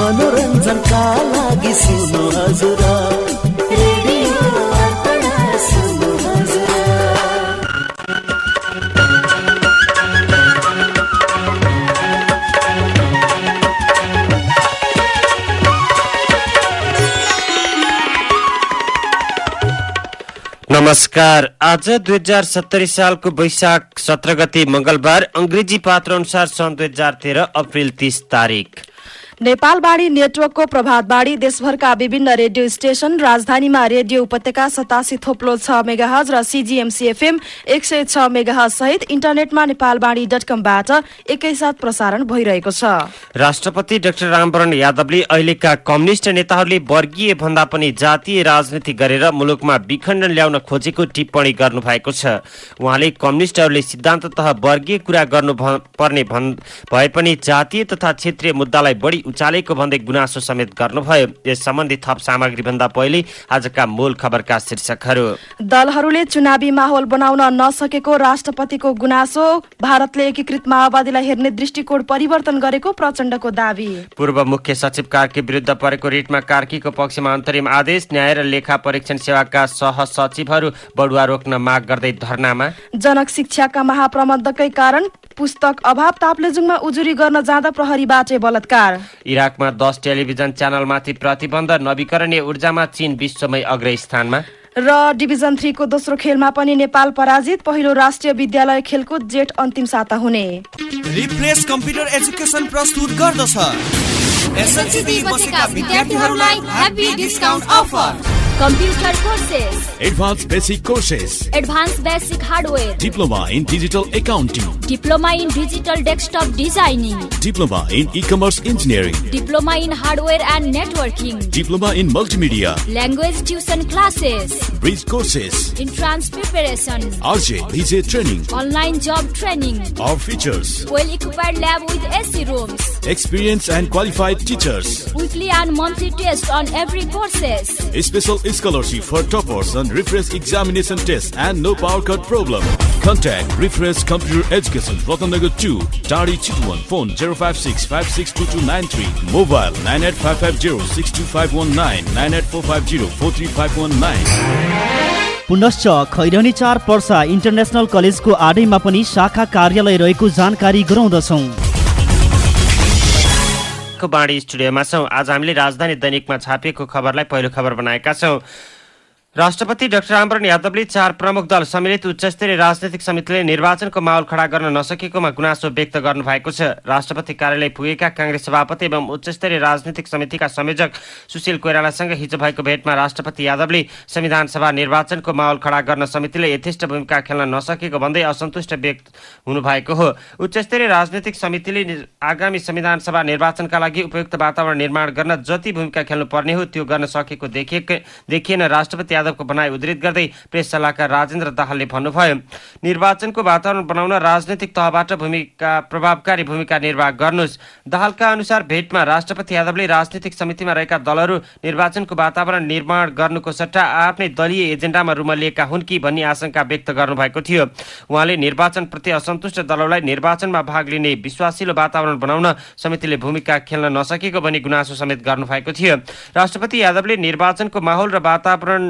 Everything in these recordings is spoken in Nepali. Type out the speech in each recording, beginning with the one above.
मनोरञ्जनका लागि सुन्नु हजुर नमस्कार। आज दुई हजार सत्तरी सालको वैशाख सत्र गते मंगलबार अंग्रेजी पात्र अनुसार सन् दुई हजार तेह्र अप्रेल तीस तारिक। नेपालबाडी नेटवर्कको प्रभातबाडी देशभरका विभिन्न रेडियो स्टेशन राजधानीमा रेडियो उपत्यका सतासी थोप्लो छ मेगाहज र सिजिएमसी एफएम एक सय छ मेगाहज सहित इन्टरनेटमा नेपालबाडी डट कमबाट एकैसाथ प्रसारण भइरहेको छ। राष्ट्रपति डाक्टर रामवरण यादवले अहिलेका कम्युनिष्ट नेताहरूले वर्गीय भन्दा पनि जातीय राजनीति गरेर मुलुकमा विखण्डन ल्याउन खोजेको टिप्पणी गर्नु भएको छ। उहाँले कम्युनिष्टहरूले सिद्धान्ततः वर्गीय कुरा गर्नु पर्ने भए पनि जातीय तथा क्षेत्रीय मुद्दालाई बढी उचालेको भन्दै गुनासो समेत गर्नुभयो। यस सम्बन्धी थप सामग्री भन्दा पहिले आजका मूल खबरका शीर्षकहरू। दलहरूले चुनावी माहौल बनाउन नसकेको राष्ट्रपतिको गुनासो भारतले एकीकृत माओवादीलाई हेर्ने दृष्टिकोण परिवर्तन गरेको प्रचण्डको दावी। पूर्व मुख्य सचिव कार्की विरुद्ध परेको रिटमा कार्कीको पक्षमा अन्तरिम आदेश न्याय र लेखा परीक्षण सेवाका सह सचिवहरू बढुवा रोक्न माग गर्दै धरनामा। जनक शिक्षाका महाप्रबन्धकै कारण पुस्तक अभाव ताप्लेजुङमा उजुरी गर्न जाँदा प्रहरीबाटै बलात्कार। इराकमा दस टेलिभिजन च्यानलमाथि प्रतिबन्ध नवीकरणीय ऊर्जामा चीन विश्वमै अग्र स्थानमा। र डिभिजन थ्रीको दोस्रो खेलमा पनि नेपाल पराजित पहिलो राष्ट्रिय विद्यालय खेलकुद जेठ अन्तिम साता हुने। रिफ्रेस कम्प्युटर एजुकेसन प्रस्तुत गर्दछ। एसएलसी बसेका विद्यार्थीहरूलाई happy discount offer Computer courses. Advanced basic courses. Advanced basic hardware. Diploma in digital accounting. Diploma in digital desktop designing. Diploma in e-commerce engineering. Diploma in hardware and networking. Diploma in multimedia. Language tuition classes. Bridge courses. Entrance preparation. RJ, DJ training. Online job training. Our features. Well-equipped lab with AC rooms. Experienced and qualified teachers. Weekly and monthly tests on every courses. Special scholarship for toppers on refresh examination test and no power cut problem. Contact Refresh Computer Education, Ratanagar 2, Tari Chitwan, phone 056 562293, mobile 98550 98450 43519. पुनश्च खैरनी चार पर्सा इन्टरनेसनल कलेजको आडैमा पनि शाखा कार्यालय रहेको जानकारी गराउँदछौँ बाणी स्टुडियोमा छौँ। आज हामीले राजधानी दैनिकमा छापिएको खबरलाई पहिलो खबर बनाएका छौँ। राष्ट्रपति डाक्टर रामवरण यादवले चार प्रमुख दल सम्मिलित उच्चस्तरीय राजनैतिक समितिले निर्वाचनको माहौल खडा गर्न नसकेकोमा गुनासो व्यक्त गर्नु भएको छ। राष्ट्रपति कार्यालय पुगेका काङ्ग्रेस सभापति एवं उच्चस्तरीय राजनैतिक समितिका संयोजक सुशील कोइरालासँग हिजो भएको भेटमा राष्ट्रपति यादवले संविधान सभा निर्वाचनको माहौल खडा गर्न समितिले यथेष्ट भूमिका खेल्न नसकेको भन्दै असन्तुष्ट व्यक्त हुनुभएको हो। उच्चस्तरीय राजनैतिक समितिले आगामी संविधान सभा निर्वाचनका लागि उपयुक्त वातावरण निर्माण गर्न जति भूमिका खेल्नु पर्ने हो त्यो गर्न सकेको देखिएन। राष्ट्रपति यादवको भनाइ उद्धित गर्दै प्रेस सल्लाहकार राजेन्द्र दाहालले भन्नुभयो निर्वाचनको वातावरण बनाउन राजनैतिक तहबाट भूमिका प्रभावकारी भूमिका निर्वाह गर्नुहोस्। दाहालका अनुसार भेटमा राष्ट्रपति यादवले राजनैतिक समितिमा रहेका दलहरू निर्वाचनको वातावरण निर्माण गर्नुको सट्टा आफ्नै दलीय एजेन्डामा रुमलिएका हुन् कि भन्ने आशंका व्यक्त गर्नुभएको थियो। उहाँले निर्वाचनप्रति असन्तुष्ट दलहरूलाई निर्वाचनमा भाग लिने विश्वासिलो वातावरण बनाउन समितिले भूमिका खेल्न नसकेको भनी गुनासो समेत गर्नुभएको थियो। राष्ट्रपति यादवले निर्वाचनको माहौल र वातावरण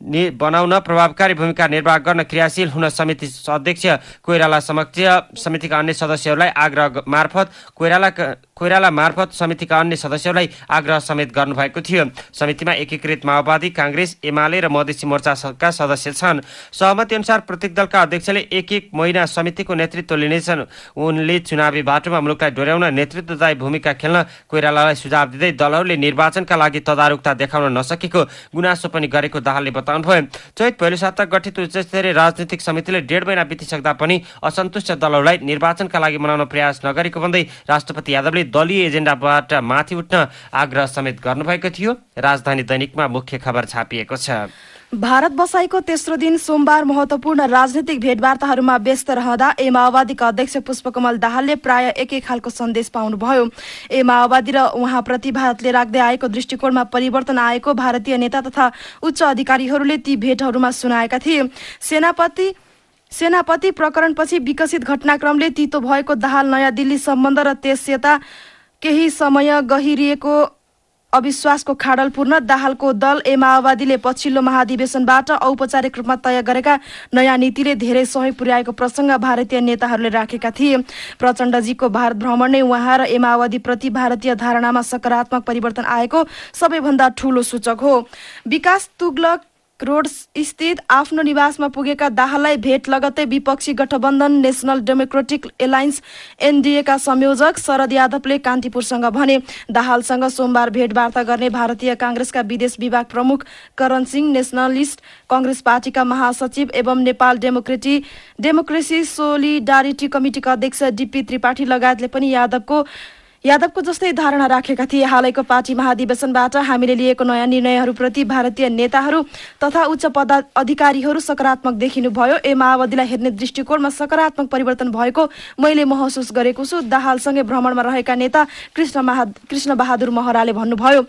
बनाउन प्रभावकारी भूमिका निर्वाह गर्न क्रियाशील हुन समिति अध्यक्ष कोइराला समक्ष समितिका अन्य सदस्यहरूलाई आग्रह मार्फत कोइराला कोइराला मार्फत समितिका अन्य सदस्यहरूलाई आग्रह समेत गर्नुभएको थियो। समितिमा एकीकृत माओवादी काङ्ग्रेस एमाले र मधेसी मोर्चाका सदस्य छन्। सहमति अनुसार प्रत्येक दलका अध्यक्षले एक एक महिना समितिको नेतृत्व लिनेछन्। उनले चुनावी बाटोमा मुलुकलाई डोर्याउन नेतृत्वदायी भूमिका खेल्न कोइरालालाई सुझाव दिँदै दलहरूले निर्वाचनका लागि तदारुकता देखाउन नसकेको गुनासो पनि गरेको दाहालले बताउनुभयो चैत पहिलो साता गठित उच्चस्तरीय राजनीतिक समितिले डेढ महिना बितिसक्दा पनि असन्तुष्ट दलहरूलाई निर्वाचनका लागि मनाउन प्रयास नगरेको भन्दै राष्ट्रपति यादवले दलीय एजेन्डाबाट माथि उठ्न आग्रह समेत गर्नुभएको थियो। राजधानी दैनिकमा मुख्य खबर छापिएको छ। भारत बसाईको तेस्रो दिन सोमबार महत्वपूर्ण राजनीतिक भेटवार्ताहरूमा व्यस्त रहँदा ए माओवादीका अध्यक्ष पुष्पकमल दाहालले प्राय एकै खालको सन्देश पाउनुभयो। ए माओवादी र उहाँप्रति भारतले राख्दै आएको दृष्टिकोणमा परिवर्तन आएको भारतीय नेता तथा उच्च अधिकारीहरूले ती भेटहरूमा सुनाएका थिए। सेनापति सेनापति प्रकरणपछि विकसित घटनाक्रमले तितो भएको दाहाल नयाँ दिल्ली सम्बन्ध र त्यस केही समय गहिरिएको अविश्वासको खाडल पूर्ण दाहालको दल ए माओवादीले पछिल्लो महाधिवेशनबाट औपचारिक रूपमा तय गरेका नयाँ नीतिले धेरै सहयोग पुर्याएको प्रसङ्ग भारतीय नेताहरूले राखेका थिए। प्रचण्डजीको भारत भ्रमण नै उहाँ र ए माओवादीप्रति भारतीय धारणामा सकारात्मक परिवर्तन आएको सबैभन्दा ठूलो सूचक हो। विकास तुगलक रोड स्थित आफ्नो निवासमा पुगेका दाहाललाई भेट लगत्तै विपक्षी गठबन्धन नेसनल डेमोक्रेटिक एलायन्स एनडिएका संयोजक शरद यादवले कान्तिपुरसँग भने दाहालसँग सोमबार भेटवार्ता गर्ने भारतीय काङ्ग्रेसका विदेश विभाग प्रमुख करण सिंह नेसनलिस्ट कङ्ग्रेस पार्टीका महासचिव एवं नेपाल डेमोक्रेटी डेमोक्रेसी सोलिडारिटी कमिटिका अध्यक्ष डिपी त्रिपाठी लगायतले पनि यादवको यादवको जस्तै धारणा राखेका थिए। हालैको पार्टी महाधिवेशनबाट हामीले लिएको नयाँ निर्णयहरूप्रति भारतीय नेताहरू तथा उच्च पदा अधिकारीहरू सकारात्मक देखिनु भयो ए माओवादीलाई हेर्ने दृष्टिकोणमा सकारात्मक परिवर्तन भएको मैले महसुस गरेको छु। दाहालसँगै भ्रमणमा रहेका नेता कृष्ण महा कृष्ण बहादुर महराले भन्नुभयो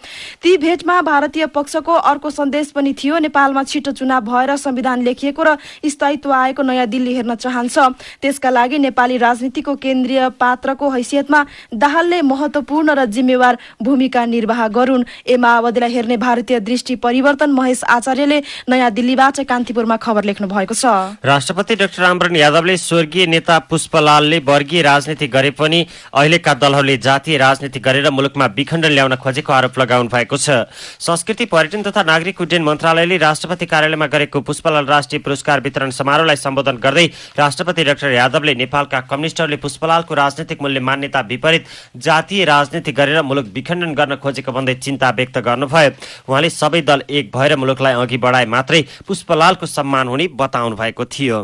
ती भेटमा भारतीय पक्षको अर्को सन्देश पनि थियो। नेपालमा छिटो चुनाव भएर संविधान लेखिएको र स्थायित्व आएको नयाँ दिल्ली हेर्न चाहन्छ। त्यसका लागि नेपाली राजनीतिको केन्द्रीय पात्रको हैसियतमा दाहालले महत्वपूर्ण र जिम्मेवार भूमिका निर्वाह गरून्। ए माओवादीलाई हेर्ने भारतीय दृष्टि परिवर्तन महेश आचार्यले नयाँ दिल्लीबाट कान्तिपुरमा खबर लेख्नु भएको छ। राष्ट्रपति डाक्टर रामवरण यादवले स्वर्गीय नेता पुष्पलालले वर्गीय राजनीति गरे पनि अहिलेका दलहरूले जातीय राजनीति गरेर मुलुकमा विखण्डन ल्याउन खोजेको आरोप लगाउनु भएको छ। संस्कृति पर्यटन तथा नागरिक उड्डयन मन्त्रालयले राष्ट्रपति कार्यालयमा गरेको पुष्पलाल राष्ट्रिय पुरस्कार वितरण समारोहलाई सम्बोधन गर्दै राष्ट्रपति डाक्टर यादवले नेपालका कम्युनिस्टहरूले पुष्पलालको राजनैतिक मूल्य मान्यता विपरीत जातीय राजनीति गरेर मुलुक विखण्डन गर्न खोजेको भन्दै चिन्ता व्यक्त गर्नुभयो। उहाँले सबै दल एक भएर मुलुकलाई अघि बढाए मात्रै पुष्पलालको सम्मान हुने बताउनु भएको थियो।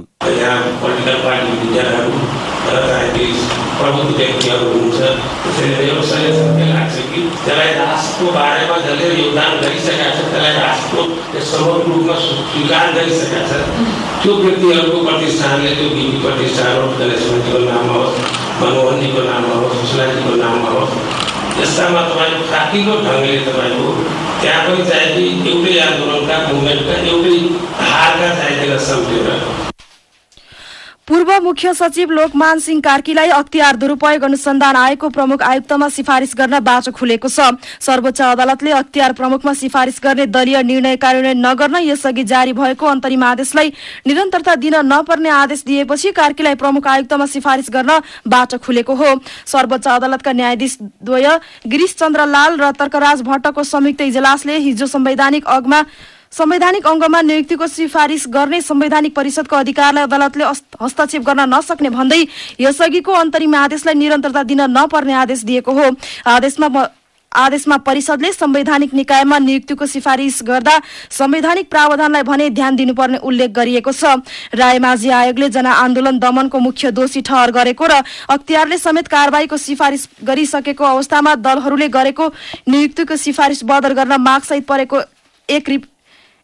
जसले त्यो व्यक्तिहरूको प्रतिष्ठानले त्यो प्रतिष्ठान होस् गणेश मन्त्रीको नाममा होस् मनमोहनजीको नाममा होस् सुषमाजीको नाममा होस् यस्तामा तपाईँको काटिलो ढङ्गले तपाईँको त्यहाँ पनि चाहिँ एउटै आन्दोलनका मुभमेन्टका एउटै धारका चाहिँ त्यसलाई सम्झेर पूर्व मुख्य सचिव लोकमान सिंह कार्कीलाई अख्तियार दुरूपयोग अनुसन्धान आयोगको प्रमुख आयुक्तमा सिफारिस गर्न बाटो खुलेको छ। सर्वोच्च अदालतले अख्तियार प्रमुखमा सिफारिस गर्ने दलीय निर्णय कार्यान्वयन नगर्न यसअघि जारी भएको अन्तरिम आदेशलाई निरन्तरता दिन नपर्ने आदेश दिएपछि कार्कीलाई प्रमुख आयुक्तमा सिफारिस गर्न बाटो खुलेको हो। सर्वोच्च अदालतका न्यायाधीश द्वय गिरीश चन्द्र लाल र तर्कराज भट्टको संयुक्त इजलासले हिजो संवैधानिक अगमा संवैधानिक अङ्गमा नियुक्तिको सिफारिस गर्ने संवैधानिक परिषदको अधिकारलाई अदालतले हस्तक्षेप गर्न नसक्ने भन्दै यसअघिको अन्तरिम आदेशलाई निरन्तरता दिन नपर्ने आदेश दिएको हो। आदेशमा आदेशमा परिषदले संवैधानिक निकायमा नियुक्तिको सिफारिस गर्दा संवैधानिक प्रावधानलाई भने ध्यान दिनुपर्ने उल्लेख गरिएको छ। रायमाझी आयोगले जनआन्दोलन दमनको मुख्य दोषी ठहर गरेको र अख्तियारले समेत कारवाहीको सिफारिस गरिसकेको अवस्थामा दलहरूले गरेको नियुक्तिको सिफारिस बदर गर्न मागसहित परेको एक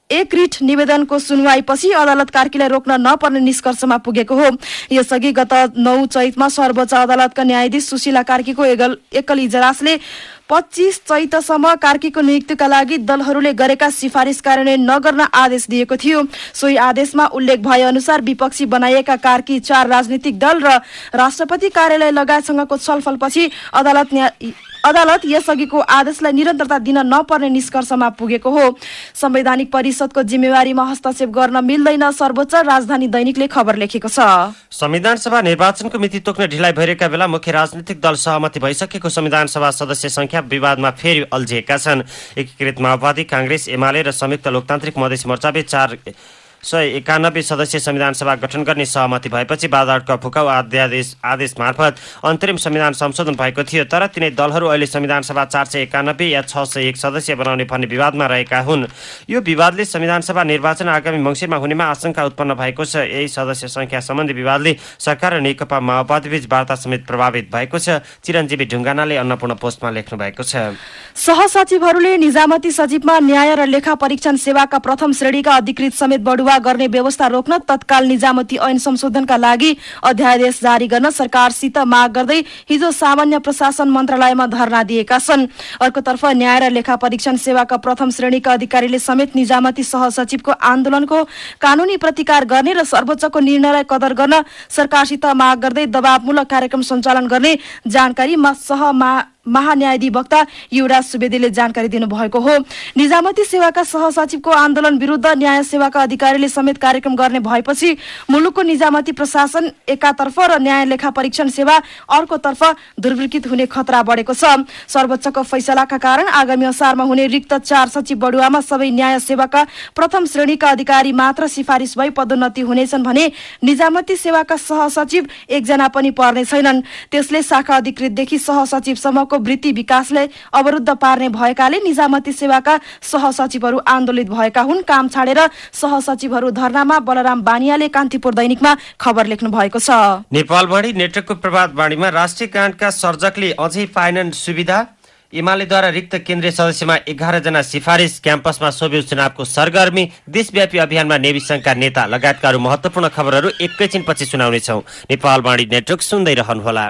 एक रिट निवेदनको सुनवाईपछि अदालत कार्कीलाई रोक्न नपर्ने निष्कर्षमा पुगेको हो। यसअघि गत नौ चैतमा सर्वोच्च अदालतका न्यायाधीश सुशीला कार्कीको एकल इजलासले पच्चिस चैतसम्म कार्कीको नियुक्तिका लागि दलहरूले गरेका सिफारिस कार्यान्वयन नगर्न आदेश दिएको थियो। सोही आदेशमा उल्लेख भए अनुसार विपक्षी बनाइएका कार्की चार राजनीतिक दल र राष्ट्रपति कार्यालय लगायतसँगको छलफलपछि अदालत अदालत यसअघिको आदेशलाई निरन्तरता दिन नपर्ने निष्कर्षमा पुगेको हो। संवैधानिक परिषदको जिम्मेवारीमा हस्तक्षेप गर्न मिल्दैन सर्वोच्च राजधानी दैनिकले खबर लेखेको छ। संविधान सभा निर्वाचनको मिति तोक्न ढिलाइ भइरहेका बेला मुख्य राजनीतिक दल सहमति भइसकेको संविधान सभा सदस्य संख्या विवादमा फेरि अल्झिएका छन्। एकीकृत माओवादी काङ्ग्रेस एमाले र संयुक्त लोकतान्त्रिक मधेस मोर्चाबीच चार सय एकानब्बे सदस्यीय संविधान सभा गठन गर्ने सहमति भएपछि बाजारका फुकाउ अध्यादेश आदेश मार्फत अन्तरिम संविधान संशोधन भएको थियो तर तिनै दलहरू अहिले संविधान सभा चार सय एकानब्बे या छ सय एक सदस्य बनाउने भन्ने विवादमा रहेका हुन्। यो विवादले संविधान सभा निर्वाचन आगामी मङ्सिरमा हुनेमा आशंका उत्पन्न भएको छ। यही सदस्य संख्या सम्बन्धी विवादले सरकार र नेकपा माओवादीबीच वार्ता समेत प्रभावित भएको छ। चिरञ्जीवी ढुङ्गानाले अन्नपूर्ण पोस्टमा लेख्नु भएको छ। सहसचिवहरूले निजामती सचिवमा न्याय र लेखा परीक्षण सेवाका प्रथम श्रेणीका अधिकृत समेत बढुवा गर्ने व्यवस्था रोक्न तत्काल निजामती ऐन संशोधनका लागि अध्यादेश जारी गर्न सरकारसित माग गर्दै हिजो सामान्य प्रशासन मन्त्रालयमा धरना दिएका छन्। अर्कोतर्फ न्याय र लेखा परीक्षण सेवाका प्रथम श्रेणीका अधिकारीले समेत निजामती सहसचिवको आन्दोलनको कानूनी प्रतिकार गर्ने र सर्वोच्चको निर्णयलाई कदर गर्न सरकारसित माग गर्दै दबावमूलक कार्यक्रम सञ्चालन गर्ने जानकारी सह महान्यायाधिवक्ता युवराज सुवेदीले जानकारी दिनुभएको हो। निजामती सेवाका सहसचिवको आन्दोलन विरुद्ध न्याय सेवाका अधिकारीले समेत कार्यक्रम गर्ने भएपछि मुलुकको निजामती प्रशासन एकातर्फ र न्याय लेखा परीक्षण सेवा अर्कोतर्फ दुर्विकृत हुने खतरा बढेको छ। सर्वोच्चको फैसलाका कारण आगामी असारमा हुने रिक्त चार सचिव बढुवामा सबै न्याय सेवाका प्रथम श्रेणीका अधिकारी मात्र सिफारिस भई पदोन्नति हुनेछन् भने निजामती सेवाका सहसचिव एकजना पनि पर्ने छैनन्। त्यसले शाखा अधिकृतदेखि सहसचिवसम्मको वृत्ति विकासले अवरुद्ध पार्ने भएकाले निजामती सेवाका सहसचिवहरू आन्दोलित भएका हुन्। काम छाडेर सहसचिवहरू धरनामा बलराम बानियाले कान्तिपुर दैनिकमा खबर लेख्नु भएको छ। नेपालवाणी नेटवर्कको प्रभात बाणीमा राष्ट्रिय काण्डका सर्जकले अझै पाएनन् सुविधा। एमालेद्वारा रिक्त केन्द्रीय सदस्यमा एघारजना सिफारिस। क्याम्पसमा सोभि चुनावको सरगर्मी। देशव्यापी अभियानमा नेवी संघका नेता लगायतका अरू महत्वपूर्ण खबरहरू एकैछिनपछि सुनाउनेछौ। नेपालवाणी नेटवर्क सुन्दै रहनुहोला।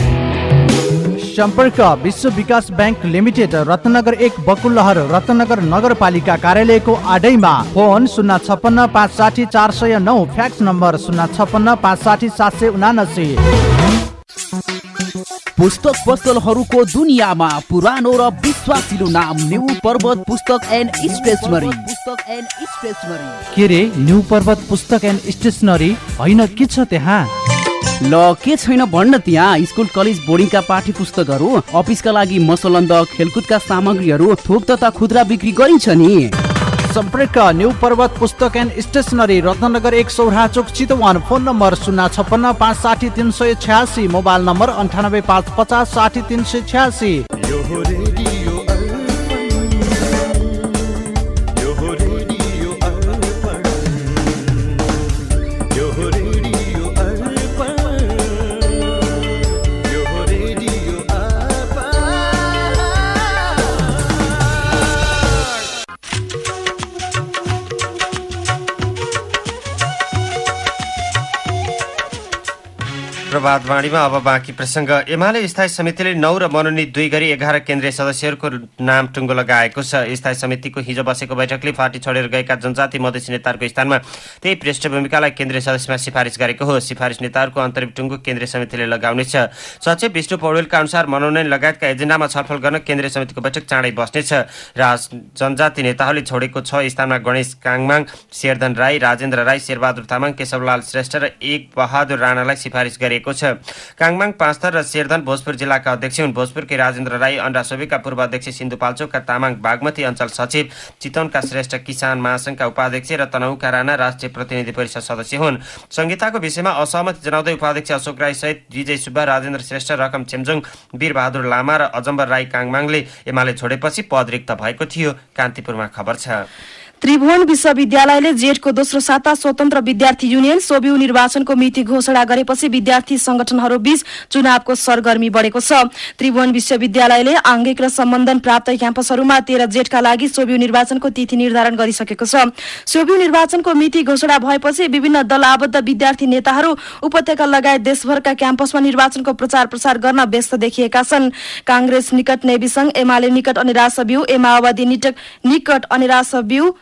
सम्पर्क विश्व विकास ब्याङ्क लिमिटेड रत्नगर एक बकुलहर रत्नगर नगरपालिका कार्यालयको आडैमा। फोन शून्य छपन्न पाँच साठी चार सय नौ फ्याक्स नम्बर शून्य छपन्न पाँच साठी सात सय उनासी। पुस्तक पसलहरूको दुनियाँमा पुरानो र विश्वासिलो नाम new Parvat Pustak and stationery Pustak and stationery. के रे new Parvat Pustak and stationery? होइन के छ त्यहाँ? ल के छैन भन्न त्यहाँ? स्कुल कलेज बोर्डिङका पाठ्य पुस्तकहरू अफिसका लागि मसलन्द खेलकुदका सामग्रीहरू थोक तथा खुद्रा बिक्री गरिन्छ नि। सम्पर्क new Parvat Pustak and stationery Ratnanagar एक सौरा चोक चितवन। फोन नम्बर शून्य छप्पन्न पाँच साठी तिन सय छ्यासी। मोबाइल नम्बर अन्ठानब्बे पाँच पचास साठी तिन सय छ्यासी। प्रभात अब बाँकी प्रसङ्ग। एमाले स्थायी समितिले नौ र मनोनित दुई गरी एघार केन्द्रीय सदस्यहरूको नाम टुङ्गो लगाएको छ। स्थायी समितिको हिजो बसेको बैठकले पार्टी छोडेर गएका जनजाति मधेसी नेताहरूको स्थानमा त्यही पृष्ठभूमिकालाई केन्द्रीय सदस्यमा सिफारिस गरेको हो। सिफारिस नेताहरूको अन्तरिम टुङ्गो केन्द्रीय समितिले लगाउनेछ सचिव विष्णु पौडेलका अनुसार मनोनयन लगायतका एजेन्डामा छलफल गर्न केन्द्रीय समितिको बैठक चाँडै बस्नेछ। र जनजाति नेताहरूले छोडेको छ स्थानमा गणेश काङमाङ शेरधन राई राजेन्द्र राई शेरबहादुर तामाङ केशवलाल श्रेष्ठ र एक बहादुर राणालाई सिफारिस गरे गरिएको छ। काङमाङ पाँचथर र शेरधन भोजपुर जिल्लाका अध्यक्ष हुन्। भोजपुरकै राजेन्द्र राई अन्डासोबीका पूर्व अध्यक्ष सिन्धुपाल्चोकका तामाङ बागमती अञ्चल सचिव चितवनका श्रेष्ठ किसान महासंघका उपाध्यक्ष र तनहुका राणा राष्ट्रिय प्रतिनिधि परिषद सदस्य हुन्। संहिताको विषयमा असहमति जनाउँदै उपाध्यक्ष अशोक राई सहित विजय सुब्बा राजेन्द्र श्रेष्ठ रकम चेम्जोङ वीरबहादुर लामा र अजम्बर राई काङमाङले एमाले छोडेपछि पद रिक्त भएको थियो। कान्तिपुरमा खबर छ। त्रिभुवन विश्वविद्यालयले जेठको दोस्रो साता स्वतन्त्र विद्यार्थी युनियन सोबिउ निर्वाचनको मिति घोषणा गरेपछि विद्यार्थी संगठनहरू बीच चुनावको सरगर्मी बढेको छ। त्रिभुवन विश्वविद्यालयले आङ्गिक र सम्बन्धन प्राप्त क्याम्पसहरूमा तेह्र जेठका लागि सोबिउ निर्वाचनको तिथि निर्धारण गरिसकेको छ। सोबिउ निर्वाचनको मिति घोषणा भएपछि विभिन्न दल आबद्ध विद्यार्थी नेताहरू उपत्यका लगायत देशभरका क्याम्पसमा निर्वाचनको प्रचार प्रसार गर्न व्यस्त देखिएका छन्। काङ्ग्रेस निकट नेवी संघ एमाले निकट अनि रासब्यू ए निकट अनि रासब्यू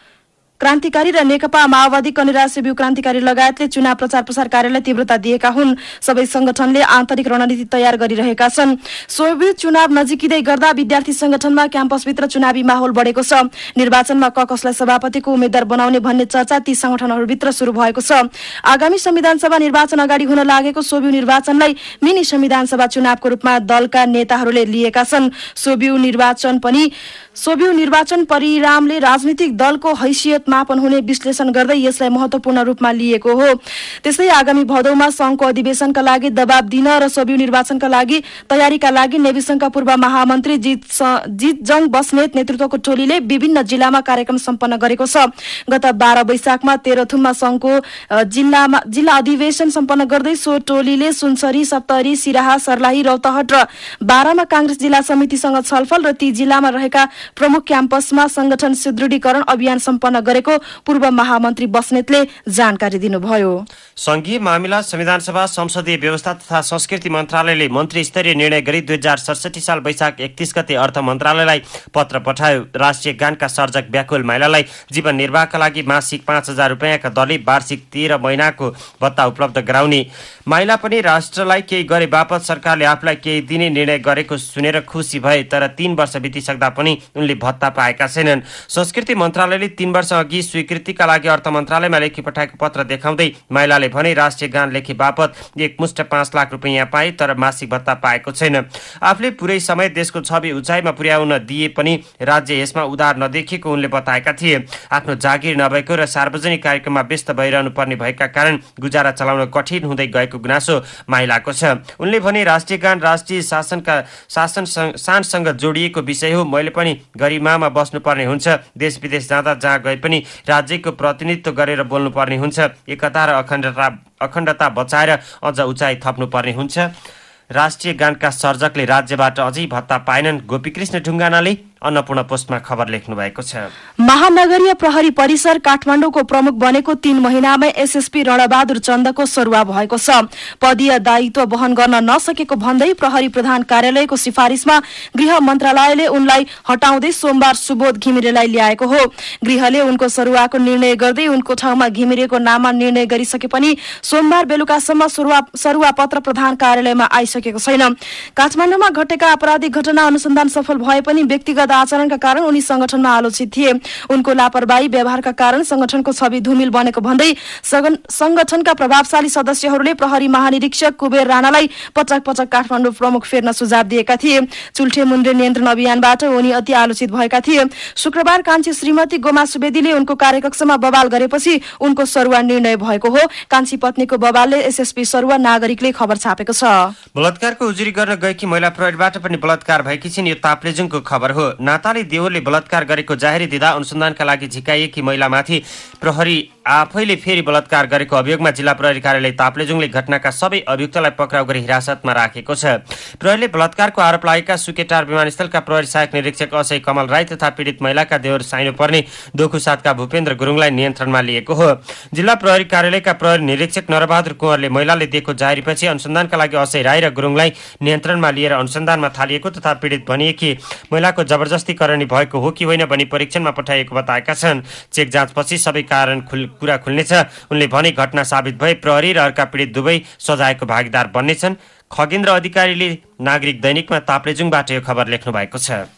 क्रान्तिकारी र नेकपा माओवादी कनिराज सेव्यू क्रान्तिकारी लगायतले चुनाव प्रचार प्रसार कार्यलाई तीव्रता दिएका हुन्। सबै संगठनले आन्तरिक रणनीति तयार गरिरहेका छन्। सोभियत चुनाव नजिकिँदै गर्दा विद्यार्थी संगठनमा क्याम्पसभित्र चुनावी माहौल बढेको छ। निर्वाचनमा क कसलाई सभापतिको उम्मेद्वार बनाउने भन्ने चर्चा ती संगठनहरूभित्र शुरू भएको छ। आगामी संविधान सभा निर्वाचन अगाडि हुन लागेको सोभ्यू निर्वाचनलाई मिनी संविधान सभा चुनावको रूपमा दलका नेताहरूले लिएका छन्। सोभ्यू निर्वाचन पनि सोभ्यू निर्वाचन परिणामले राजनीतिक दलको हैसियत समापन हुने विश्लेषण गर्दै यसलाई महत्वपूर्ण रूपमा लिएको हो। त्यस्तै आगामी भदौमा संघको अधिवेशनका लागि दबाव दिन र सबिउ निर्वाचनका लागि तयारीका लागि नेवी संघका पूर्व महामन्त्री जित जित जङ बस्नेत नेतृत्वको टोलीले विभिन्न जिल्लामा कार्यक्रम सम्पन्न गरेको छ। गत बाह्र वैशाखमा तेह्रथुममा संघको जिल्लामा जिल्ला अधिवेशन सम्पन्न गर्दै सो टोलीले सुनसरी सप्तरी सिराहा सर्लाही रौतहट र बाह्रमा कांग्रेस जिल्ला समितिसँग छलफल र ती जिल्लामा रहेका प्रमुख क्याम्पसमा संगठन सुदृढीकरण अभियान सम्पन्न गरेको पूर्व महामन्त्री बस्नेतले जानकारी दिनुभयो। संघीय मामिला संविधान सभा संसदीय व्यवस्था तथा संस्कृति मन्त्रालयले मन्त्री स्तरीय निर्णय गरी दुई हजार सडसठी साल वैशाख एकतिस गते अर्थ मन्त्रालयलाई पत्र पठायो। राष्ट्रिय गानका सर्जक व्याकुल माइलालाई जीवन निर्वाहका लागि मासिक पाँच हजार रुपियाँका दरले वार्षिक तेह्र महिनाको भत्ता उपलब्ध गराउने। माइला पनि राष्ट्रलाई केही गरे बापत सरकारले आफूलाई केही दिने निर्णय गरेको सुनेर खुसी भए तर तीन वर्ष बितिसक्दा पनि उनले भत्ता पाएका छैनन्। संस्कृति मन्त्रालयले तीन वर्ष अघि स्वीकृतिका लागि अर्थ मन्त्रालयमा लेखी पठाएको पत्र देखाउँदै माइलाले भने राष्ट्रिय गान लेखी बापत एक मुष्ट पाँच लाख रुपियाँ पाए तर मासिक भत्ता पाएको छैन। आफूले पुरै समय देशको छवि उचाइमा पुर्याउन दिए पनि राज्य यसमा उधार नदेखिएको उनले बताएका थिए। आफ्नो जागिर नभएको र सार्वजनिक कार्यक्रममा व्यस्त भइरहनु पर्ने भएका कारण गुजारा चलाउन कठिन हुँदै गएको गुनासो माइलाको छ। उनले भने राष्ट्रिय गान राष्ट्रिय शासनका शासन शानसँग जोडिएको विषय हो। मैले पनि गरिमामा बस्नुपर्ने हुन्छ। देश विदेश जाँदा जहाँ गए पनि राज्यको प्रतिनिधित्व गरेर बोल्नुपर्ने हुन्छ। एकता र अखण्डता अखण्डता बचाएर अझ उचाइ थप्नुपर्ने हुन्छ। राष्ट्रिय गानका सर्जकले राज्यबाट अझै भत्ता पाएनन्। गोपीकृष्ण ढुङ्गानाले अन्नपूर्ण पोस्टमा खबर लेख्नु भएको छ। महानगरीय प्रहरी परिसर काठमाडौँको प्रमुख बनेको तीन महिनामै एसएसपी रणबहादुर चन्दको सरुवा भएको छ। पदीय दायित्व वहन गर्न नसकेको भन्दै प्रहरी प्रधान कार्यालयको सिफारिसमा गृह मन्त्रालयले उनलाई हटाउँदै सोमबार सुबोध घिमिरेलाई ल्याएको हो। गृहले उनको सरुवाको निर्णय गर्दै उनको ठाउँमा घिमिरेको नाममा निर्णय गरिसके पनि सोमबार बेलुकासम्म सरुवा पत्र प्रधान कार्यालयमा आइसकेको छैन। काठमाडौँमा घटेका आपराधिक घटना अनुसन्धान सफल भए पनि व्यक्तिगत आचरणका कारण उनी संगठनमा आलोचित थिए। उनको लापरवाही व्यवहारका कारण संगठनको छवि धुमिल बनेको भन्दै संगठनका प्रभावशाली सदस्यहरूले प्रहरी महानिरीक्षक कुबेर राणालाई पटक पटक काठमाडौँ प्रमुख फेर्न सुझाव दिएका थिए। चुल्ठे मुन्द्रे नियन्त्रण अभियानबाट उनी अति आलोचित भएका थिए। शुक्रबार कान्छी श्रीमती गोमा सुवेदीले उनको कार्यकक्षमा बवाल गरेपछि उनको सरुवा निर्णय भएको हो। कान्छी पत्नीको बवालले एसएसपी सरुवा नागरिकले खबर छापेको छ। बलात्कारको उजुरी गर्न गएकी महिला प्रहरीबाट पनि बलात्कार भएकी छिन् यो ताप्लेजुङको खबर हो। नाताले देवरले बलात्कार गरेको जाहेरी दिँदा अनुसन्धानका लागि झिकाइएकी महिलामाथि प्रहरी आफैले फेरि बलात्कार गरेको अभियोगमा जिल्ला प्रहरी कार्यालय ताप्लेजुङले घटनाका सबै अभियुक्तलाई पक्राउ गरी हिरासतमा राखेको छ। प्रहरीले बलात्कारको आरोप लागेका सुकेटार विमानस्थलका प्रहरी सहायक निरीक्षक अजय कमल राई तथा पीडित महिलाका देवर साइनो पर्ने दोखु साथका भूपेन्द्र गुरुङलाई नियन्त्रणमा लिएको हो। जिल्ला प्रहरी कार्यालयका प्रहरी निरीक्षक नरबहादुर कुँवरले महिलाले दिएको जाहेरीपछि अनुसन्धानका लागि अजय राई र गुरुङलाई नियन्त्रणमा लिएर अनुसन्धानमा थालिएको तथा पीडित भनिएकी महिलाको जबरजस्तीकरणी भएको हो कि होइन भनी परीक्षणमा पठाइएको बताएका छन्। चेक जाँचपछि सबै कारण खुल कुरा खुल्नेछ। उनले भने घटना साबित भए प्रहरी र अर्का पीडित दुवै सजायको भागीदार बन्नेछन्। खगेन्द्र अधिकारीले नागरिक दैनिकमा ताप्लेजुङबाट यो खबर लेख्नु भएको छ।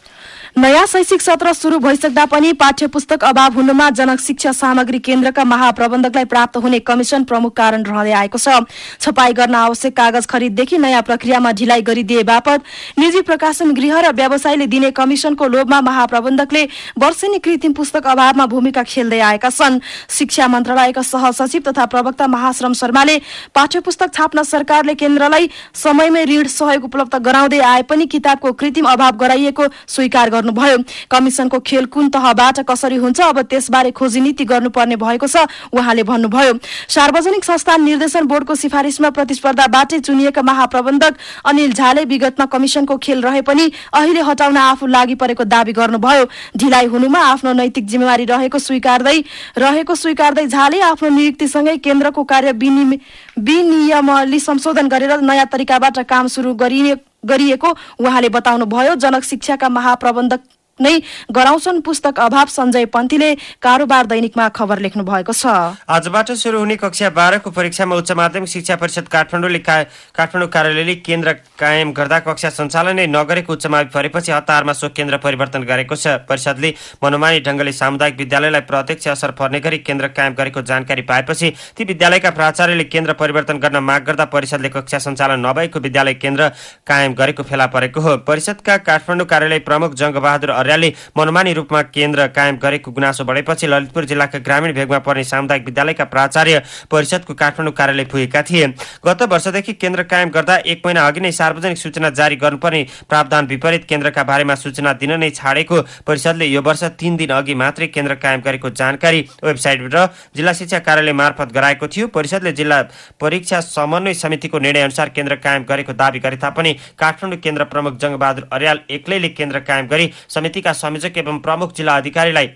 नयाँ शैक्षिक सत्र शुरू भइसक्दा पनि पाठ्य पुस्तक अभाव हुनुमा जनक शिक्षा सामग्री केन्द्रका महाप्रबन्धकलाई प्राप्त हुने कमिसन प्रमुख कारण रहँदै आएको छ। छपाई गर्न आवश्यक कागज खरिददेखि नयाँ प्रक्रियामा ढिलाइ गरिदिए बापत निजी प्रकाशन गृह र व्यवसायले दिने कमिसनको लोभमा महाप्रबन्धकले वर्षेनी कृत्रिम पुस्तक अभावमा भूमिका खेल्दै आएका छन्। शिक्षा मन्त्रालयका सहसचिव तथा प्रवक्ता महाश्रम शर्माले पाठ्य पुस्तक छाप्न सरकारले केन्द्रलाई समयमै ऋण सहयोग उपलब्ध गराउँदै आए पनि किताबको कृत्रिम अभाव गराइएको स्वीकार गर्नुभयो। कमिसनको खेल कुन तहबाट कसरी हुन्छ अब त्यसबारे खोजी नीति गर्नुपर्ने भएको छ उहाँले भन्नुभयो। सार्वजनिक संस्थान निर्देशन बोर्डको सिफारिसमा प्रतिस्पर्धाबाटै चुनिएका महाप्रबन्धक अनिल झाले विगतमा कमिसनको खेल रहे पनि अहिले हटाउन आफू लागि परेको दावी गर्नुभयो। ढिलाइ हुनुमा आफ्नो नैतिक जिम्मेवारी रहेको स्वीकार्दै रहेको स्वीकार्दै झाले आफ्नो नियुक्तिसँगै केन्द्रको कार्य विनियमली संशोधन गरेर नयाँ तरिकाबाट काम सुरु गरिने गरिएको उहाँले बताउनुभयो। जनक शिक्षाका महाप्रबन्धक नै गराउँछन् पुस्तक अभाव सञ्जय पन्थीले कारोबार दैनिकमा खबर लेख्नु भएको छ। आजबाट सुरु हुने कक्षा बाह्रको परीक्षामा उच्च माध्यमिक शिक्षा परिषद काठमाडौँले काठमाडौँ कार्यालयले केन्द्र कायम गर्दा कक्षा सञ्चालन नै नगरेको उच्च मावि परेपछि हतारमा सो केन्द्र परिवर्तन गरेको छ। परिषदले मनोमानी ढङ्गले सामुदायिक विद्यालयलाई प्रत्यक्ष असर पर्ने गरी केन्द्र कायम गरेको जानकारी पाएपछि ती विद्यालयका प्राचार्यले केन्द्र परिवर्तन गर्न माग गर्दा परिषदले कक्षा सञ्चालन नभएको विद्यालय केन्द्र कायम गरेको फेला परेको हो। परिषदका काठमाडौँ कार्यालय प्रमुख जङ्गबहादुर अर्यालले मनमानी रूपमा केन्द्र कायम गरेको गुनासो बढेपछि ललितपुर जिल्लाका ग्रामीण भेगमा पर्ने सामुदायिक विद्यालयका प्राचार्य परिषदको काठमाडौँ कार्यालय पुगेका थिए। गत वर्षदेखि केन्द्र कायम गर्दा एक महिना अघि नै सार्वजनिक सूचना जारी गर्नुपर्ने प्रावधान विपरीत केन्द्रका बारेमा सूचना दिन नै छाडेको परिषदले यो वर्ष तीन दिन अघि मात्रै केन्द्र कायम गरेको जानकारी वेबसाइट र जिल्ला शिक्षा कार्यालय मार्फत गराएको थियो। परिषदले जिल्ला परीक्षा समन्वय समितिको निर्णय अनुसार केन्द्र कायम गरेको दावी गरे तापनि काठमाडौँ केन्द्र प्रमुख जङ्गबहादुर अर्याल एक्लैले केन्द्र कायम गरी समितिका संयोजक एवं प्रमुख जिल्ला अधिकारीलाई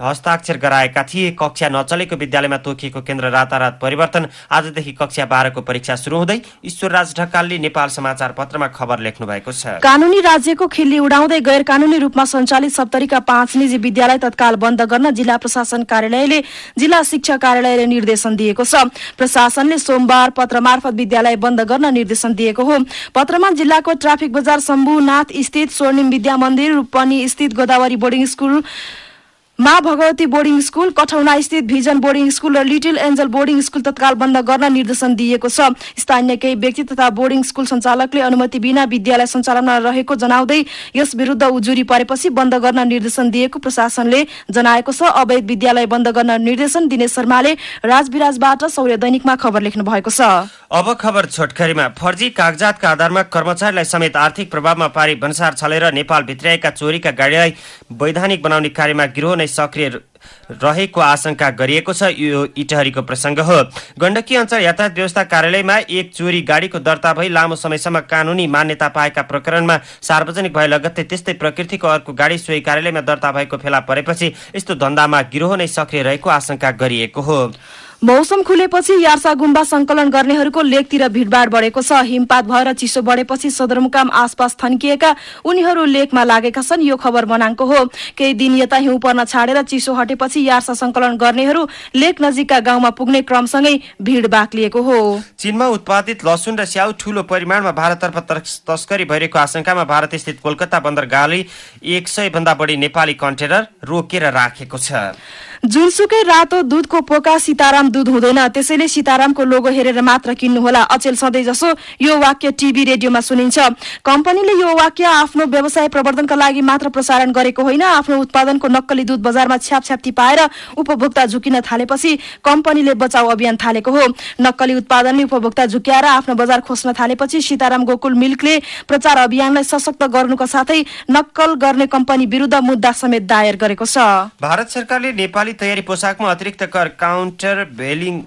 हस्ताक्षर गराएका थिए। कक्षा नचलेको विद्यालयमा तोकिएको केन्द्र रातारात परिवर्तन। आजदेखि कक्षा बाह्रको परीक्षा सुरु हुँदै ईश्वरराज ढकालले नेपाल समाचार पत्रमा खबर लेख्नु भएको छ। कानूनी राज्यको खिल्ली उडाउँदै गैर कानूनी रूपमा सञ्चालित सप्तरीका पाँच निजी विद्यालय तत्काल बन्द गर्न जिल्ला प्रशासन कार्यालयले जिल्ला शिक्षा कार्यालयले निर्देशन दिएको छ। प्रशासनले सोमबार पत्र मार्फत विद्यालय बन्द गर्न निर्देशन दिएको हो। पत्रमा जिल्लाको ट्राफिक बजार शम्भुनाथ स्थित स्वर्णिम विद्या मन्दिर रूपनी स्थित गोदावरी बोर्डिङ स्कुल मा भगवती बोर्डिङ स्कुल कठौना स्थित भिजन बोर्डिङ स्कुल र लिटिल एन्जल बोर्डिङ स्कुल तत्काल बन्द गर्न निर्देशन दिएको छ। स्थानीय केही व्यक्ति तथा बोर्डिङ स्कुल सञ्चालकले अनुमति बिना विद्यालय सञ्चालनमा रहेको जनाउँदै यस विरुद्ध उजुरी परेपछि बन्द गर्न निर्देशन दिएको प्रशासनले जनाएको छ। अवैध विद्यालय बन्द गर्न निर्देशन दिनेश शर्माले राजविराजबाट सौर्य दैनिकमा खबर लेख्नु भएको छ। अब खबर छोटखरीमा फर्जी कागजातका आधारमा कर्मचारीलाई समेत आर्थिक प्रभावमा पारी भन्सार छलेर नेपाल भित्राएका चोरीका गाडीलाई वैधानिक बनाउने कार्यमा गिरोह सक्रिय रहेको आशंका गरिएको छ। यो इटहरीको प्रसङ्ग हो। गण्डकी अञ्चल यातायात व्यवस्था कार्यालयमा एक चोरी गाडीको दर्ता भई लामो समयसम्म कानुनी मान्यता पाएका प्रकरणमा सार्वजनिक भए लगत्तै त्यस्तै प्रकृतिको अर्को गाडी सोही कार्यालयमा दर्ता भएको फेला परेपछि यस्तो धन्दामा गिरोह नै सक्रिय रहेको आशंका गरिएको हो। मौसम खुलेपछि यार्सा गुम्बा संकलन गर्नेहरूको लेकतिर भिडभाड बढेको छ। हिमपात भएर चिसो बढेपछि सदरमुकाम आसपास थन्किएका उनीहरू लेकमा लागेका छन्। यो खबर मनाङको हो। केही दिन यता हिउँ पर्न छाडेर चिसो हटेपछि यार्सा संकलन गर्नेहरू लेक नजिकका गाउँमा पुग्ने क्रमसँगै भिड बाक्लिएको हो। चीनमा उत्पादित लसुन र स्याउ ठूलो परिमाणमा भारततर्फ तस- तस्करी भइरहेको आशंकामा भारत स्थित कोलकाता बन्दरगाहले एक सय भन्दा बढी नेपाली कन्टेनर रोकेर राखेको छ। जुनसुकै रातो दुधको पोका सीताराम दुध हुँदैन। त्यसैले सीतारामको लोगो हेरेर मात्र किन्नुहोला अचेल सधैँ जसो यो वाक्य टिभी रेडियोमा सुनिन्छ। कम्पनीले यो वाक्य आफ्नो व्यवसाय प्रवर्धनका लागि मात्र प्रसारण गरेको होइन आफ्नो उत्पादनको नक्कली दुध बजारमा छ्यापछ्याप्ती पाएर उपभोक्ता झुकिन थालेपछि कम्पनीले बचाउ अभियान थालेको हो। नक्कली उत्पादनले उपभोक्ता झुक्याएर आफ्नो बजार खोज्न थालेपछि सीताराम गोकुल मिल्कले प्रचार अभियानलाई सशक्त गर्नुका साथै नक्कल गर्ने कम्पनी विरुद्ध मुद्दा समेत दायर गरेको छ। भारत सरकारले नेपाली तयारी पोसाकमा अतिरिक्त कर काउन्टर भेलिङ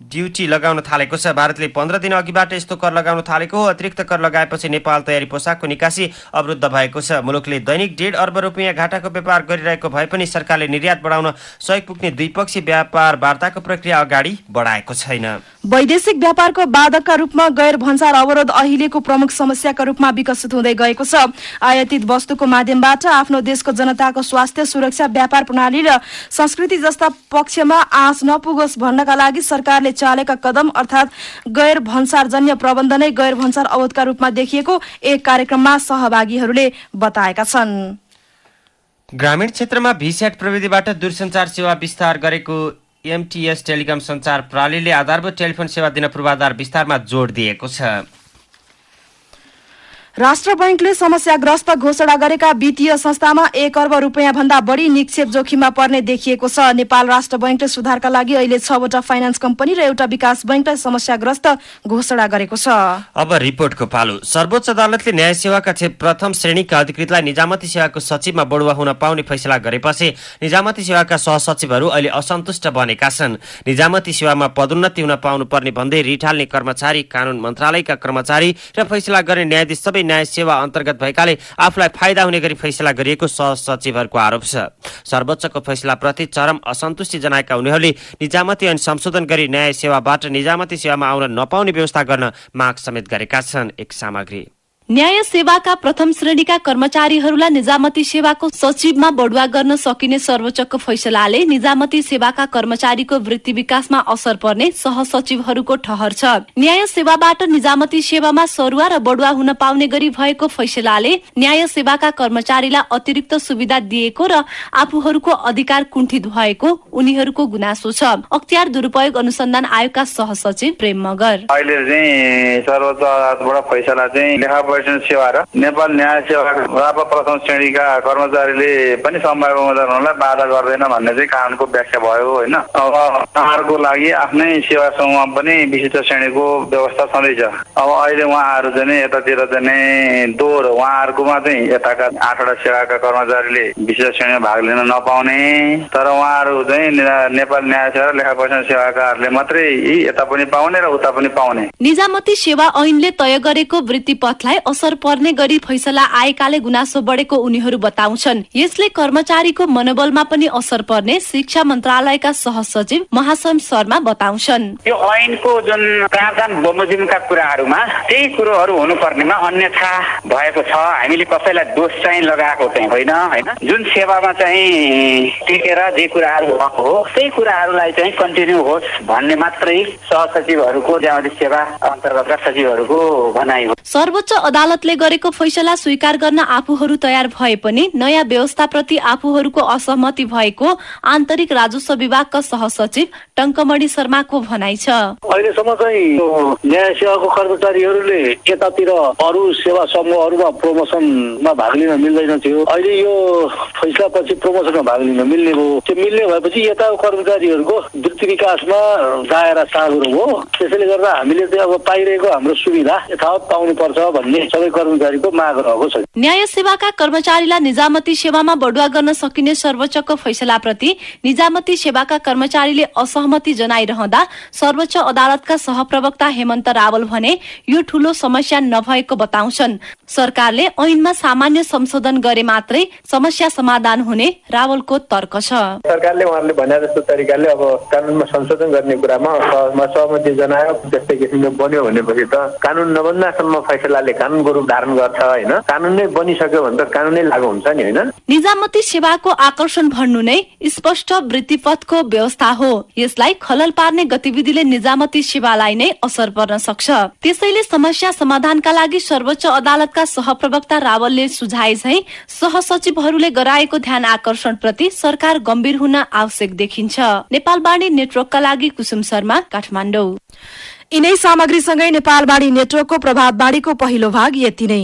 ड्युटी लगाउन थालेको छ। भारतले पन्ध्र दिन अघिबाट यस्तो कर लगाउन थालेको हो। अतिरिक्त कर लगाएपछि नेपाल तयारी पोसाकको निकासी अवरुद्ध भएको छ। मुलुकले दैनिक डेढ अर्ब रुपियाँ घाटाको व्यापार गरिरहेको भए पनि सरकारले निर्यात बढाउन सहयोग पुग्ने द्विपक्षीय व्यापार वार्ताको प्रक्रिया अगाडि बढाएको छैन। वैदेशिक व्यापारको बाधकका रूपमा गैर भन्सार अवरोध अहिलेको प्रमुख समस्याका रूपमा विकसित हुँदै गएको छ। आयातित वस्तुको माध्यमबाट आफ्नो देशको जनताको स्वास्थ्य सुरक्षा व्यापार प्रणाली र संस्कृति जस्ता पक्षमा आँच नपुगोस् भन्नका लागि सरकारले चालेका कदम अर्थात् गैर भन्सारजन्य प्रबन्धनै गैर भन्सार अवरोधका रूपमा देखिएको एक कार्यक्रममा सहभागीहरूले बताएका छन्। ग्रामीण क्षेत्रमा भिस्याट प्रविधिबाट दूरसञ्चार सेवा विस्तार गरेको एमटिएस टेलिकम सञ्चार प्रणालीले आधारभूत टेलिफोन सेवा दिन पूर्वाधार विस्तारमा जोड दिएको छ। राष्ट्र बैंकले समस्याग्रस्त घोषणा गरेका वित्तीय संस्थामा एक अर्ब रुपियाँ भन्दा बढी निक्षेप जोखिममा पर्ने देखिएको छ। नेपाल राष्ट्र बैंकले सुधारका लागि अहिले छवटा फाइनान्स कम्पनी र एउटा विकास बैंकलाई समस्याग्रस्त घोषणा गरेको छ। अब रिपोर्टको पालो। सर्वोच्च अदालतले न्याय सेवाका प्रथम श्रेणीका अधिकृतलाई निजामती सेवाको सचिवमा बढुवा हुन पाउने फैसला गरेपछि निजामती सेवाका सहसचिवहरू अहिले असन्तुष्ट बनेका छन्। निजामती सेवामा पदोन्नति हुन पाउनुपर्ने भन्दै रिठाल्ने कर्मचारी कानून मन्त्रालयका कर्मचारी र फैसला गर्ने न्यायाधीश सबै न्याय सेवा अन्तर्गत भएकाले आफूलाई फाइदा हुने गरी फैसला गरिएको सहसचिवहरूको आरोप छ। सर्वोच्चको फैसलाप्रति चरम असन्तुष्टि जनाएका उनीहरूले निजामती ऐन संशोधन गरी न्याय सेवाबाट निजामती सेवामा आउन नपाउने व्यवस्था गर्न माग समेत गरेका छन्। एक सामग्री। न्याय सेवाका प्रथम श्रेणीका कर्मचारीहरूलाई निजामती सेवाको सचिवमा बढुवा गर्न सकिने सर्वोच्चको फैसलाले निजामती सेवाका कर्मचारीको वृत्ति विकासमा असर पर्ने सहसचिवहरूको ठहर छ। न्याय सेवाबाट निजामती सेवामा सरुवा र बढुवा हुन पाउने गरी भएको फैसलाले न्याय सेवाका कर्मचारीलाई अतिरिक्त सुविधा दिएको र आफूहरूको अधिकार कुण्ठित भएको उनीहरूको गुनासो छ। अख्तियार दुरुपयोग अनुसन्धान आयोगका सहसचिव प्रेम मगर। अहिले चाहिँ फैसला चाहिँ सेवा र नेपाल न्याय सेवा प्रथम श्रेणीका कर्मचारीले पनि समवाय बमोजिम हुनलाई बाधा गर्दैन भन्ने चाहिँ कानुनको व्याख्या भयो होइन? अब उहाँहरूको लागि आफ्नै सेवा समूहमा पनि विशिष्ट श्रेणीको व्यवस्था छँदैछ। अब अहिले उहाँहरू चाहिँ यतातिर चाहिँ दोहोर उहाँहरूकोमा चाहिँ यताका आठवटा सेवाका कर्मचारीले विशिष्ट श्रेणीमा भाग लिन नपाउने। तर उहाँहरू चाहिँ नेपाल न्याय सेवा र लेखा परीक्षण सेवाकाहरूले मात्रै यता पनि पाउने र उता पनि पाउने। निजामती सेवा ऐनले तय गरेको वृत्ति पथलाई असर पर्ने गरी फैसला आएकाले गुनासो बढेको उनीहरू बताउँछन्। यसले कर्मचारीको मनोबलमा पनि असर पर्ने शिक्षा मन्त्रालयका सहसचिव महासम शर्मा बताउँछन्। यो ऐनको जुन प्रावधान बमोजिमका कुराहरूमा त्यही कुरोहरू हुनुपर्नेमा अन्यथा भएको छ। हामीले कसैलाई दोष चाहिँ लगाएको चाहिँ होइन होइन। जुन सेवामा चाहिँ टिकेर जे कुराहरू भएको हो त्यही कुराहरूलाई चाहिँ कन्टिन्यू होस् भन्ने मात्रै सहसचिवहरूको सेवा अन्तर्गतका सचिवहरूको भनाइ हो। सर्वोच्च अदालतले गरेको फैसला स्वीकार गर्न आफूहरू तयार भए पनि नयाँ व्यवस्थाप्रति आफूहरूको असहमति भएको आन्तरिक राजस्व विभागका सहसचिव टङ्कमणि शर्माको भनाइ छ। अहिलेसम्म चाहिँ न्याय सेवाको कर्मचारीहरूले यतातिर अरू सेवा समूहहरूमा प्रोमोसनमा भाग लिन मिल्दैन थियो। अहिले यो फैसलापछि प्रोमोसनमा भाग लिन मिल्ने भयो त्यो मिल्ने भएपछि यताको कर्मचारीहरूको वृत्ति विकासमा दायरा साँगुरो हो। त्यसैले गर्दा हामीले चाहिँ अब पाइरहेको हाम्रो सुविधा यथावत पाउनुपर्छ भन्ने सबै कर्मचारीको माग रहेको छ। न्याय सेवाका कर्मचारीलाई निजामती सेवामा बढुवा गर्न सकिने सर्वोच्चको फैसलाप्रति निजामती सेवाका कर्मचारीले असहमति जनाइरहँदा सर्वोच्च अदालतका सहप्रवक्ता हेमन्त रावल भने यो ठूलो समस्या नभएको बताउँछन्। सरकारले ऐनमा सामान्य संशोधन गरे मात्रै समस्या समाधान हुने रावलको तर्क छ। सरकारले उहाँहरूले भने जस्तो तरिकाले अब कानुनमा संशोधन गर्ने कुरामा सहमा सहमति जनायो त्यस्तै किसिमले बन्यो भनेपछि त कानुन नबन्दासम्म फैसलाले कानुनको रूप धारण गर्छ होइन? कानुन नै बनिसक्यो भने त कानुनै लागू हुन्छ नि होइन? निजामती सेवाको आकर्षण भन्नु नै स्पष्ट वृत्तिपथको व्यवस्था हो। यसलाई खलल पार्ने गतिविधिले निजामती सेवालाई नै असर पर्न सक्छ। त्यसैले समस्या समाधानका लागि सर्वोच्च अदालतका सहप्रवक्ता रावलले सुझाए झै सहसचिवहरूले गराएको ध्यान आकर्षण प्रति सरकार गम्भीर हुन आवश्यक देखिन्छ। नेपालवाणी नेटवर्कका लागि कुसुम शर्मा काठमाडौँ। यिनै सामग्रीसँगै नेपालवाणी नेटवर्कको प्रभाववाणीको पहिलो भाग यति नै।